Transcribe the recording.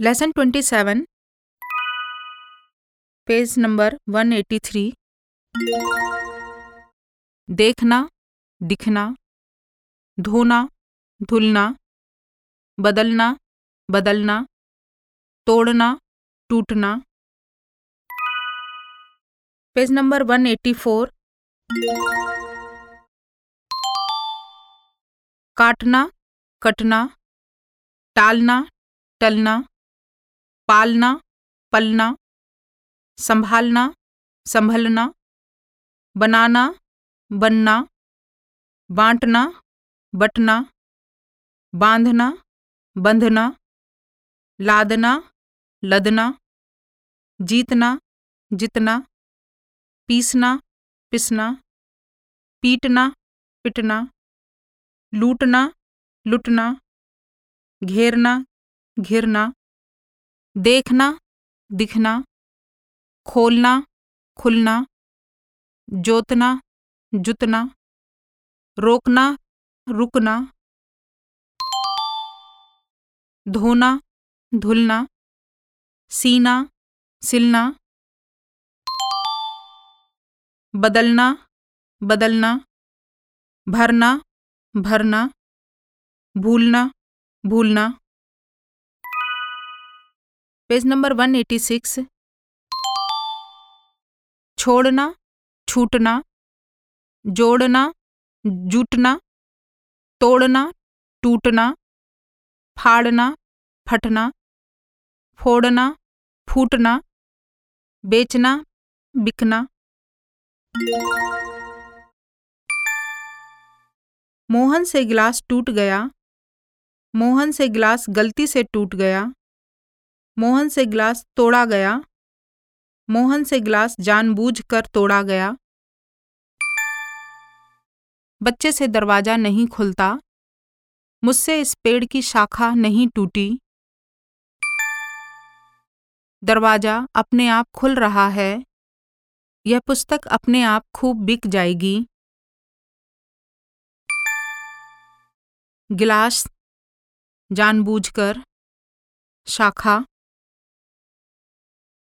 Lesson twenty seven page number one eighty three देखना, दिखना, धोना, धुलना, बदलना बदलना, तोड़ना, टूटना। Page number one eighty four काटना, कटना, टालना, टलना, पालना, पलना, संभालना, संभलना, बनाना, बनना, बांटना, बटना, बांधना, बंधना, लादना, लदना, जीतना, जितना, पीसना, पिसना, पीटना, पिटना लूटना, लुटना, घेरना, घिरना, देखना, दिखना, खोलना, खुलना, जोतना, जुतना, रोकना, रुकना, धोना, धुलना, सीना, सिलना, बदलना बदलना, भरना भरना, भूलना भूलना। Page number one eighty six. छोड़ना, छूटना, जोड़ना, जुटना, तोड़ना, टूटना, फाड़ना, फटना, फोड़ना, फूटना, बेचना, बिकना। मोहन से गिलास टूट गया। मोहन से गिलास गलती से टूट गया। मोहन से गिलास तोड़ा गया। मोहन से गिलास जानबूझकर तोड़ा गया। बच्चे से दरवाज़ा नहीं खुलता। मुझसे इस पेड़ की शाखा नहीं टूटी। दरवाज़ा अपने आप खुल रहा है। यह पुस्तक अपने आप खूब बिक जाएगी। गिलास जानबूझकर शाखा।